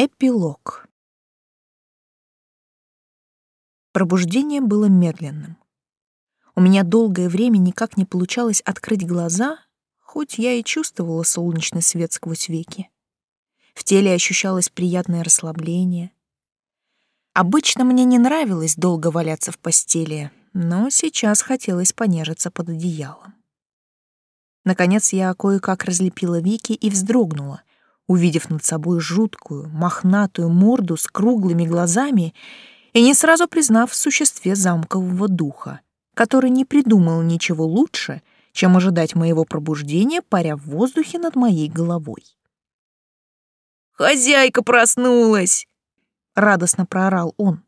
Эпилог. Пробуждение было медленным. У меня долгое время никак не получалось открыть глаза, хоть я и чувствовала солнечный свет сквозь веки. В теле ощущалось приятное расслабление. Обычно мне не нравилось долго валяться в постели, но сейчас хотелось понежиться под одеялом. Наконец я кое-как разлепила веки и вздрогнула, увидев над собой жуткую, мохнатую морду с круглыми глазами и не сразу признав в существе замкового духа, который не придумал ничего лучше, чем ожидать моего пробуждения, паря в воздухе над моей головой. «Хозяйка проснулась!» — радостно проорал он.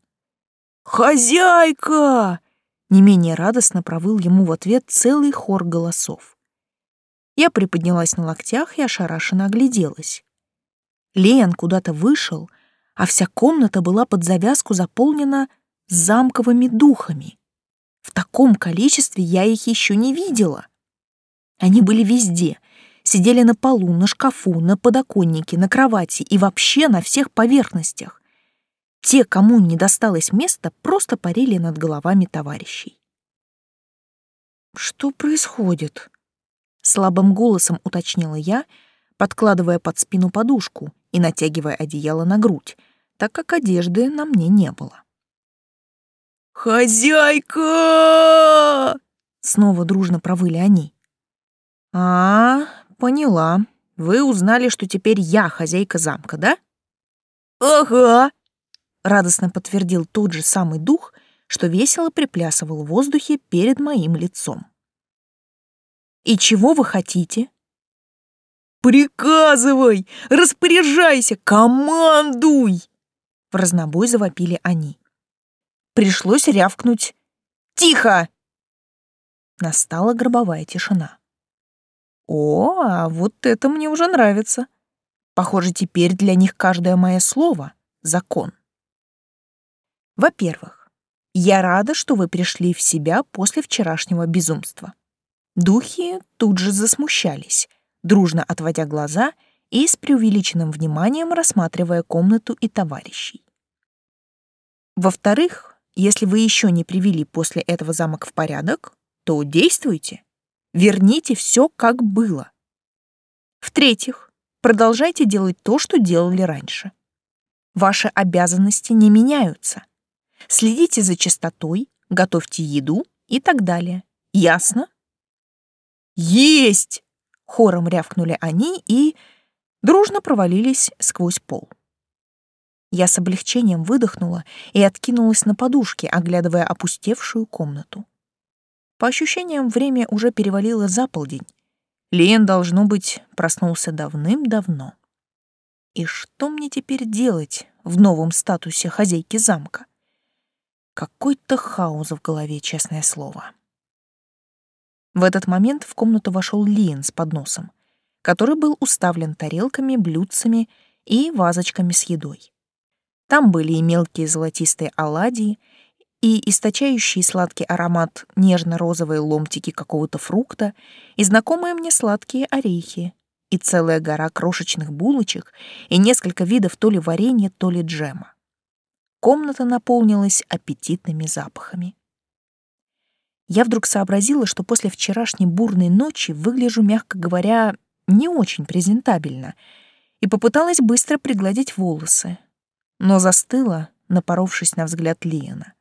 «Хозяйка!» — не менее радостно провыл ему в ответ целый хор голосов. Я приподнялась на локтях и ошарашенно огляделась. Лен куда-то вышел, а вся комната была под завязку заполнена замковыми духами. В таком количестве я их еще не видела. Они были везде, сидели на полу, на шкафу, на подоконнике, на кровати и вообще на всех поверхностях. Те, кому не досталось места, просто парили над головами товарищей. «Что происходит?» — слабым голосом уточнила я, подкладывая под спину подушку и натягивая одеяло на грудь, так как одежды на мне не было. «Хозяйка!» Снова дружно провыли они. «А, поняла. Вы узнали, что теперь я хозяйка замка, да?» «Ага», — радостно подтвердил тот же самый дух, что весело приплясывал в воздухе перед моим лицом. «И чего вы хотите?» «Приказывай! Распоряжайся! Командуй!» В разнобой завопили они. Пришлось рявкнуть «Тихо!» Настала гробовая тишина. О, а вот это мне уже нравится. Похоже, теперь для них каждое мое слово — закон. Во-первых, я рада, что вы пришли в себя после вчерашнего безумства. Духи тут же засмущались — дружно отводя глаза и с преувеличенным вниманием рассматривая комнату и товарищей. Во-вторых, если вы еще не привели после этого замок в порядок, то действуйте. Верните все, как было. В-третьих, продолжайте делать то, что делали раньше. Ваши обязанности не меняются. Следите за чистотой, готовьте еду и так далее. Ясно? Есть! Хором рявкнули они и дружно провалились сквозь пол. Я с облегчением выдохнула и откинулась на подушке, оглядывая опустевшую комнату. По ощущениям, время уже перевалило за полдень. Лиен, должно быть, проснулся давным-давно. И что мне теперь делать в новом статусе хозяйки замка? Какой-то хаос в голове, честное слово. В этот момент в комнату вошел Лиен с подносом, который был уставлен тарелками, блюдцами и вазочками с едой. Там были и мелкие золотистые оладьи, и источающий сладкий аромат нежно-розовые ломтики какого-то фрукта, и знакомые мне сладкие орехи, и целая гора крошечных булочек, и несколько видов то ли варенья, то ли джема. Комната наполнилась аппетитными запахами я вдруг сообразила, что после вчерашней бурной ночи выгляжу, мягко говоря, не очень презентабельно, и попыталась быстро пригладить волосы, но застыла, напоровшись на взгляд Лиена.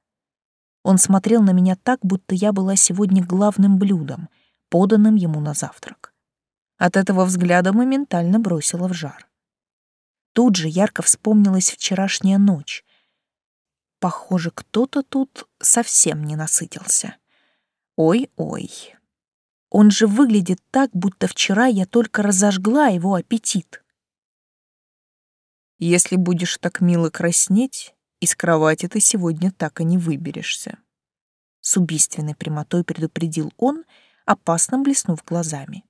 Он смотрел на меня так, будто я была сегодня главным блюдом, поданным ему на завтрак. От этого взгляда моментально бросила в жар. Тут же ярко вспомнилась вчерашняя ночь. Похоже, кто-то тут совсем не насытился. Ой-ой. Он же выглядит так, будто вчера я только разожгла его аппетит. Если будешь так мило краснеть, из кровати ты сегодня так и не выберешься. С убийственной прямотой предупредил он, опасно блеснув глазами.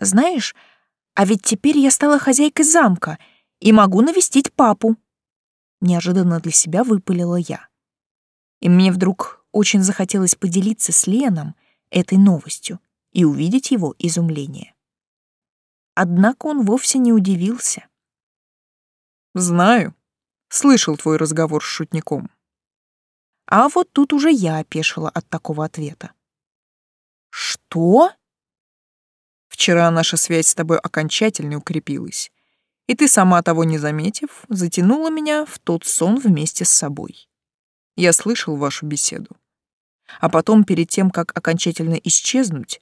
Знаешь, а ведь теперь я стала хозяйкой замка и могу навестить папу. Неожиданно для себя выпалила я. И мне вдруг очень захотелось поделиться с Леном этой новостью и увидеть его изумление. Однако он вовсе не удивился. Знаю. Слышал твой разговор с шутником. А вот тут уже я опешила от такого ответа. Что? Вчера наша связь с тобой окончательно укрепилась, и ты, сама того не заметив, затянула меня в тот сон вместе с собой. Я слышал вашу беседу. А потом, перед тем, как окончательно исчезнуть,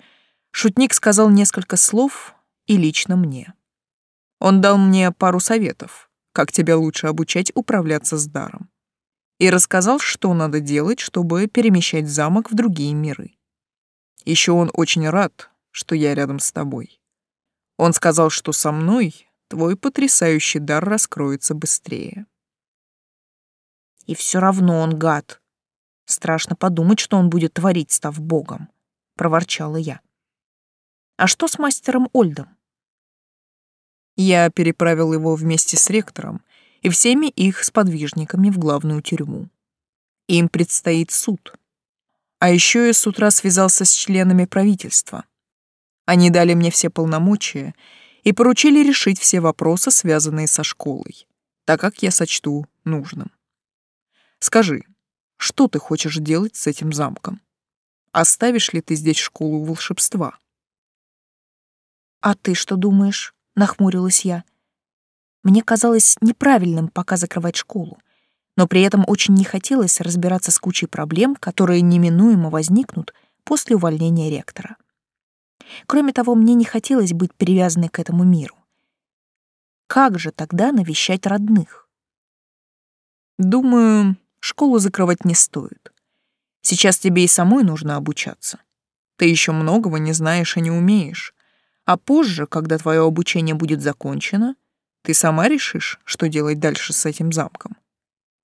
шутник сказал несколько слов и лично мне. Он дал мне пару советов, как тебя лучше обучать управляться с даром. И рассказал, что надо делать, чтобы перемещать замок в другие миры. Еще он очень рад, что я рядом с тобой. Он сказал, что со мной твой потрясающий дар раскроется быстрее. И все равно он гад. Страшно подумать, что он будет творить, став богом, проворчала я. А что с мастером Ольдом? Я переправил его вместе с ректором и всеми их сподвижниками в главную тюрьму. Им предстоит суд. А еще я с утра связался с членами правительства. Они дали мне все полномочия и поручили решить все вопросы, связанные со школой, так как я сочту нужным. Скажи, что ты хочешь делать с этим замком? Оставишь ли ты здесь школу волшебства? А ты что думаешь? нахмурилась я. Мне казалось неправильным пока закрывать школу, но при этом очень не хотелось разбираться с кучей проблем, которые неминуемо возникнут после увольнения ректора. Кроме того, мне не хотелось быть привязанной к этому миру. Как же тогда навещать родных? Думаю, школу закрывать не стоит. Сейчас тебе и самой нужно обучаться. Ты еще многого не знаешь и не умеешь. А позже, когда твое обучение будет закончено, ты сама решишь, что делать дальше с этим замком.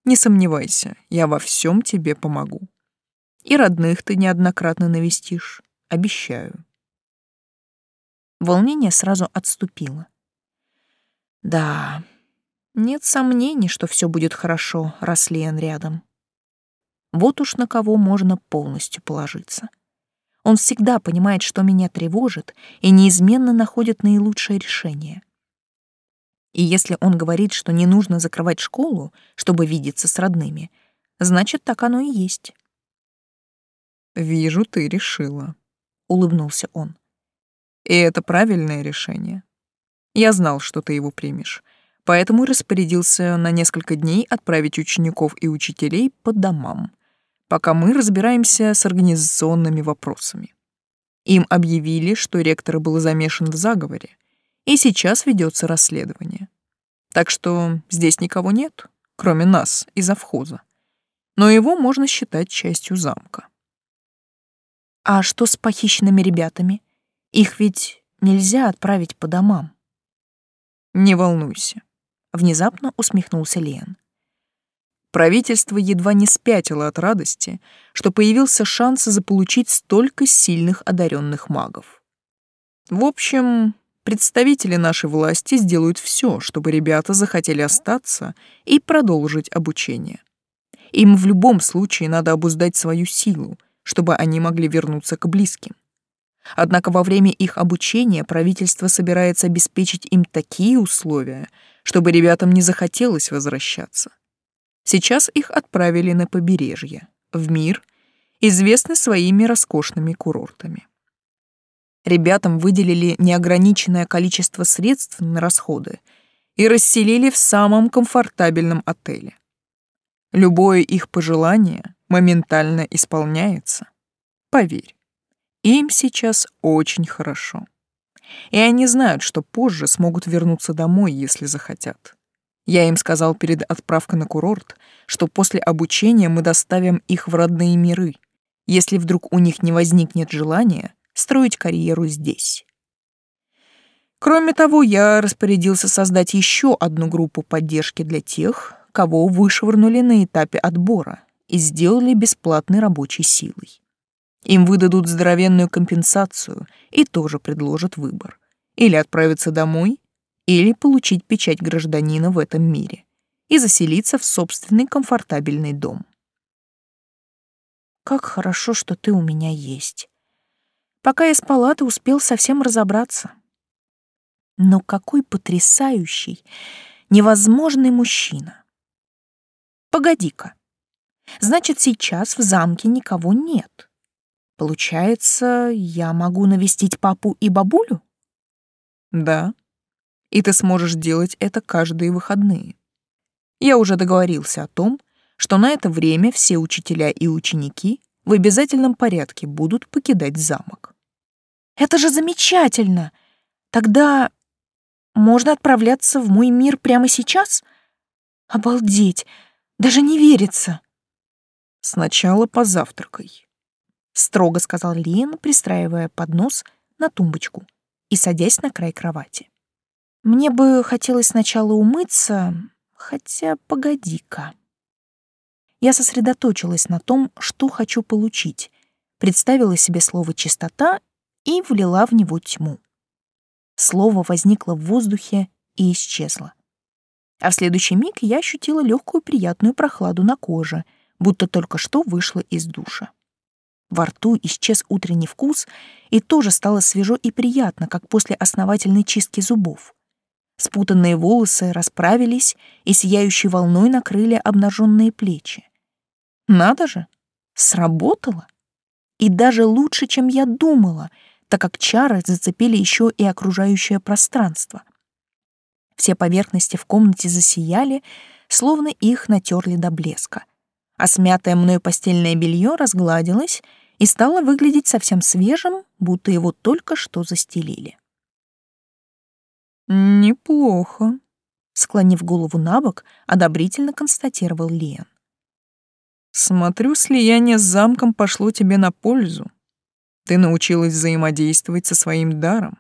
Не сомневайся, я во всем тебе помогу. И родных ты неоднократно навестишь, обещаю. Волнение сразу отступило. Да, нет сомнений, что все будет хорошо, раз Лиэн рядом. Вот уж на кого можно полностью положиться. Он всегда понимает, что меня тревожит, и неизменно находит наилучшее решение. И если он говорит, что не нужно закрывать школу, чтобы видеться с родными, значит, так оно и есть. «Вижу, ты решила», — улыбнулся он. «И это правильное решение. Я знал, что ты его примешь, поэтому распорядился на несколько дней отправить учеников и учителей по домам пока мы разбираемся с организационными вопросами. Им объявили, что ректор был замешан в заговоре, и сейчас ведется расследование. Так что здесь никого нет, кроме нас и завхоза. Но его можно считать частью замка. А что с похищенными ребятами? Их ведь нельзя отправить по домам. Не волнуйся, внезапно усмехнулся Лен. Правительство едва не спятило от радости, что появился шанс заполучить столько сильных одаренных магов. В общем, представители нашей власти сделают все, чтобы ребята захотели остаться и продолжить обучение. Им в любом случае надо обуздать свою силу, чтобы они могли вернуться к близким. Однако во время их обучения правительство собирается обеспечить им такие условия, чтобы ребятам не захотелось возвращаться. Сейчас их отправили на побережье, в мир, известный своими роскошными курортами. Ребятам выделили неограниченное количество средств на расходы и расселили в самом комфортабельном отеле. Любое их пожелание моментально исполняется. Поверь, им сейчас очень хорошо. И они знают, что позже смогут вернуться домой, если захотят. Я им сказал перед отправкой на курорт, что после обучения мы доставим их в родные миры, если вдруг у них не возникнет желания строить карьеру здесь. Кроме того, я распорядился создать еще одну группу поддержки для тех, кого вышвырнули на этапе отбора и сделали бесплатной рабочей силой. Им выдадут здоровенную компенсацию и тоже предложат выбор. Или отправиться домой, или получить печать гражданина в этом мире и заселиться в собственный комфортабельный дом. Как хорошо, что ты у меня есть. Пока я спала, ты успел совсем разобраться. Но какой потрясающий, Невозможный мужчина. Погоди-ка. Значит, сейчас в замке никого нет. Получается, я могу навестить папу и бабулю? Да. И ты сможешь делать это каждые выходные. Я уже договорился о том, что на это время все учителя и ученики в обязательном порядке будут покидать замок. Это же замечательно! Тогда можно отправляться в мой мир прямо сейчас? Обалдеть! Даже не верится. Сначала позавтракай, строго сказал Лиен, пристраивая поднос на тумбочку и садясь на край кровати. Мне бы хотелось сначала умыться, хотя погоди-ка. Я сосредоточилась на том, что хочу получить, представила себе слово «чистота» и влила в него тьму. Слово возникло в воздухе и исчезло. А в следующий миг я ощутила легкую приятную прохладу на коже, будто только что вышла из душа. Во рту исчез утренний вкус, и тоже стало свежо и приятно, как после основательной чистки зубов. Спутанные волосы расправились и сияющей волной накрыли обнаженные плечи. Надо же, сработало. И даже лучше, чем я думала, так как чары зацепили еще и окружающее пространство. Все поверхности в комнате засияли, словно их натерли до блеска. А смятое мною постельное белье разгладилось и стало выглядеть совсем свежим, будто его только что застелили. «Неплохо», — склонив голову на бок, одобрительно констатировал Лиан. Смотрю, слияние с замком пошло тебе на пользу. Ты научилась взаимодействовать со своим даром.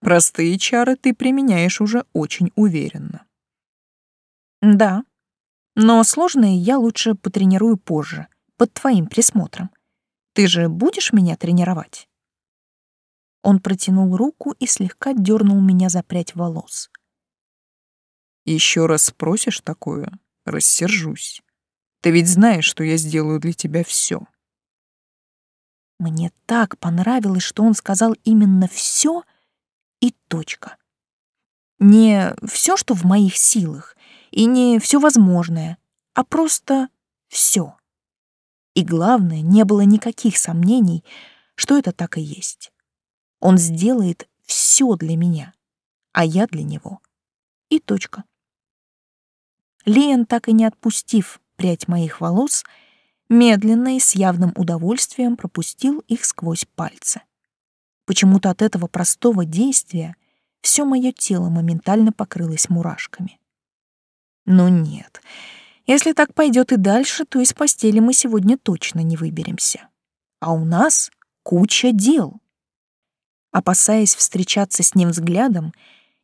Простые чары ты применяешь уже очень уверенно. Да, но сложные я лучше потренирую позже, под твоим присмотром. Ты же будешь меня тренировать? Он протянул руку и слегка дернул меня за прядь волос. Еще раз спросишь такое, рассержусь. Ты ведь знаешь, что я сделаю для тебя все. Мне так понравилось, что он сказал именно все и точка. Не все, что в моих силах, и не все возможное, а просто все. И главное, не было никаких сомнений, что это так и есть. Он сделает все для меня, а я для него. И точка. Лиен, так и не отпустив прядь моих волос, медленно и с явным удовольствием пропустил их сквозь пальцы. Почему-то от этого простого действия все мое тело моментально покрылось мурашками. Но нет, если так пойдет и дальше, то из постели мы сегодня точно не выберемся. А у нас куча дел. Опасаясь встречаться с ним взглядом,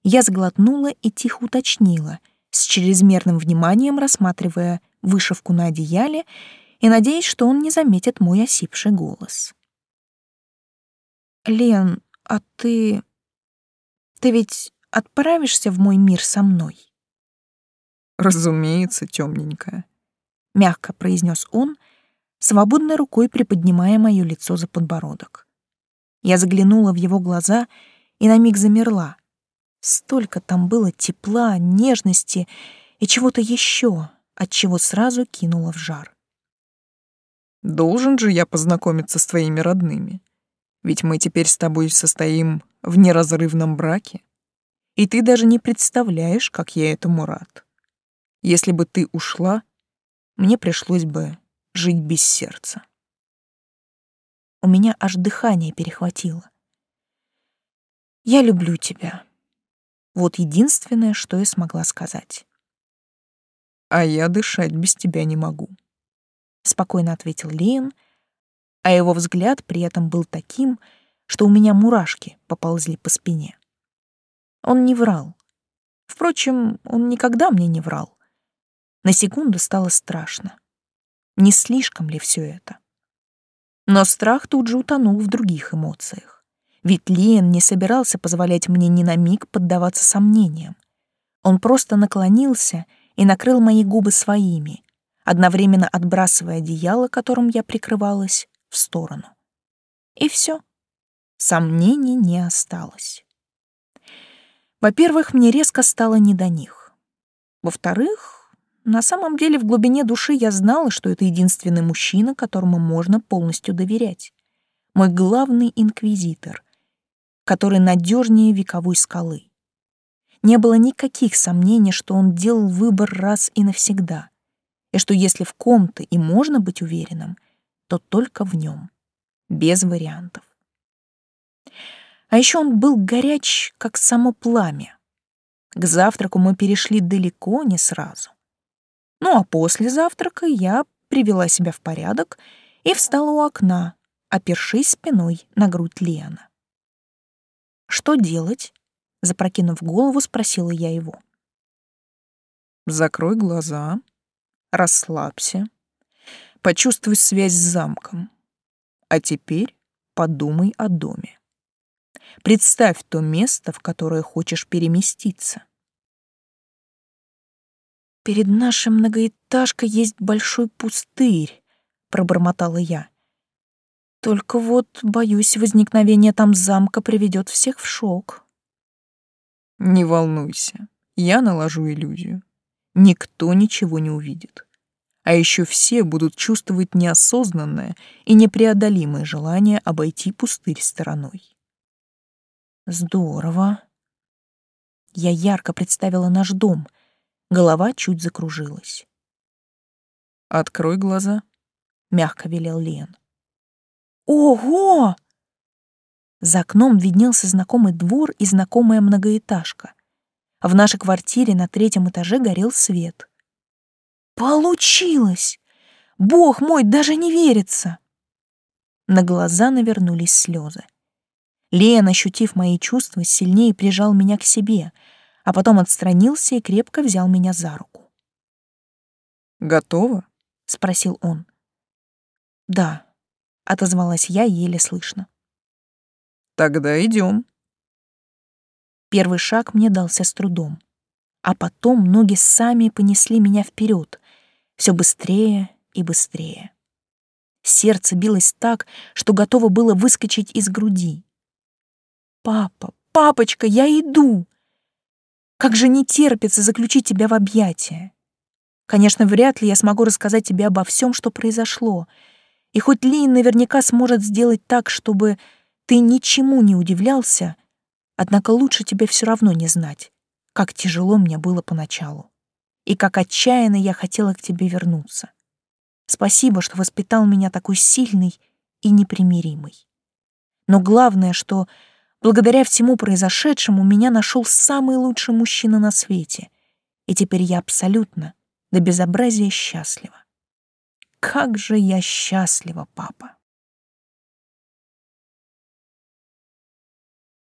я сглотнула и тихо уточнила, с чрезмерным вниманием рассматривая вышивку на одеяле и надеясь, что он не заметит мой осипший голос. «Лен, а ты... ты ведь отправишься в мой мир со мной?» «Разумеется, темненькая», — мягко произнес он, свободной рукой приподнимая мое лицо за подбородок. Я заглянула в его глаза и на миг замерла. Столько там было тепла, нежности и чего-то еще, отчего сразу кинула в жар. «Должен же я познакомиться с твоими родными. Ведь мы теперь с тобой состоим в неразрывном браке, и ты даже не представляешь, как я этому рад. Если бы ты ушла, мне пришлось бы жить без сердца». У меня аж дыхание перехватило. «Я люблю тебя». Вот единственное, что я смогла сказать а я дышать без тебя не могу», — спокойно ответил Лиен, а его взгляд при этом был таким, что у меня мурашки поползли по спине. Он не врал. Впрочем, он никогда мне не врал. На секунду стало страшно. Не слишком ли все это? Но страх тут же утонул в других эмоциях. Ведь Лиен не собирался позволять мне ни на миг поддаваться сомнениям. Он просто наклонился и накрыл мои губы своими, одновременно отбрасывая одеяло, которым я прикрывалась, в сторону. И все. Сомнений не осталось. Во-первых, мне резко стало не до них. Во-вторых, на самом деле в глубине души я знала, что это единственный мужчина, которому можно полностью доверять. Мой главный инквизитор, который надежнее вековой скалы. Не было никаких сомнений, что он делал выбор раз и навсегда, и что если в ком-то и можно быть уверенным, то только в нем, без вариантов. А еще он был горяч, как само пламя. К завтраку мы перешли далеко не сразу. Ну а после завтрака я привела себя в порядок и встала у окна, опершись спиной на грудь Лена. «Что делать?» — запрокинув голову, спросила я его. «Закрой глаза, расслабься, почувствуй связь с замком. А теперь подумай о доме. Представь то место, в которое хочешь переместиться. «Перед нашей многоэтажкой есть большой пустырь», — пробормотала я. «Только вот, боюсь, возникновение там замка приведет всех в шок». «Не волнуйся, я наложу иллюзию. Никто ничего не увидит. А еще все будут чувствовать неосознанное и непреодолимое желание обойти пустырь стороной. Здорово. Я ярко представила наш дом. Голова чуть закружилась. Открой глаза, мягко велел Лен. Ого! За окном виднелся знакомый двор и знакомая многоэтажка. В нашей квартире на третьем этаже горел свет. Получилось! Бог мой, даже не верится! На глаза навернулись слезы. Лен, ощутив мои чувства, сильнее прижал меня к себе, а потом отстранился и крепко взял меня за руку. «Готово?» — спросил он. «Да», — отозвалась я еле слышно. «Тогда идем. Первый шаг мне дался с трудом, а потом ноги сами понесли меня вперед, все быстрее и быстрее. Сердце билось так, что готово было выскочить из груди. «Папа, папочка, я иду!» Как же не терпится заключить тебя в объятия. Конечно, вряд ли я смогу рассказать тебе обо всем, что произошло. И хоть Лин наверняка сможет сделать так, чтобы ты ничему не удивлялся, однако лучше тебе все равно не знать, как тяжело мне было поначалу и как отчаянно я хотела к тебе вернуться. Спасибо, что воспитал меня такой сильный и непримиримый. Но главное, что Благодаря всему произошедшему меня нашел самый лучший мужчина на свете, и теперь я абсолютно до безобразия счастлива. Как же я счастлива, папа!